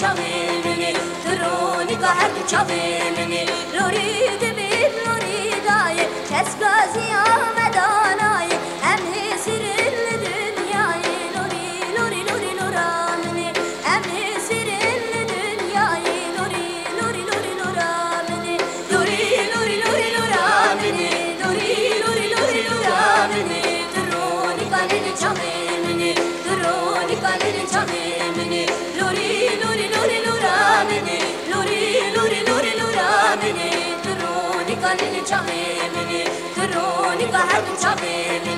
چاوی منی درونی که هر چاوی منی لوری beni Luri luri luri lura beni Luri luri luri lura beni Turuni kalini çame beni Turuni kahatun çame beni